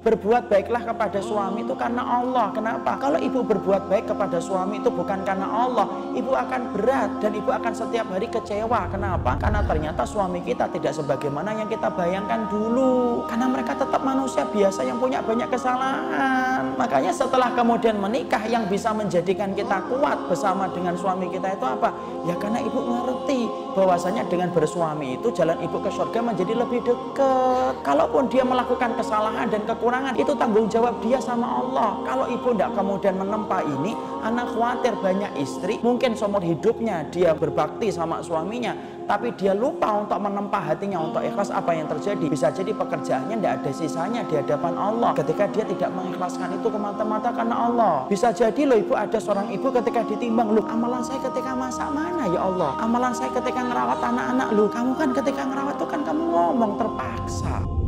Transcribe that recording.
Berbuat baiklah kepada suami itu karena Allah. Kenapa? Kalau ibu berbuat baik kepada suami itu bukan karena Allah, ibu akan berat dan ibu akan setiap hari kecewa. Kenapa? Karena ternyata suami kita tidak sebagaimana yang kita bayangkan dulu. Karena mereka tetap manusia biasa yang punya banyak kesalahan. Makanya setelah kemudian menikah yang bisa menjadikan kita kuat bersama dengan suami kita itu apa? Ya karena ibu ngerti bahwasanya dengan bersuami itu jalan ibu ke surga menjadi lebih dekat. Kalaupun dia melakukan kesalahan dan kekurangan kekurangan. Itu tanggung jawab dia sama Allah. Kalau ibu tidak kemudian menempa ini anak khawatir banyak istri. Mungkin seumur hidupnya dia berbakti sama suaminya tapi dia lupa untuk menempa hatinya untuk ikhlas apa yang terjadi. Bisa jadi pekerjaannya tidak ada sisanya di hadapan Allah. Ketika dia tidak mengikhlaskan itu kemata-mata karena Allah. Bisa jadi loh ibu ada seorang ibu ketika ditimbang loh amalan saya ketika masak mana ya Allah? Amalan saya ketika ngerawat anak-anak loh kamu kan ketika ngerawat itu kan kamu ngomong terpaksa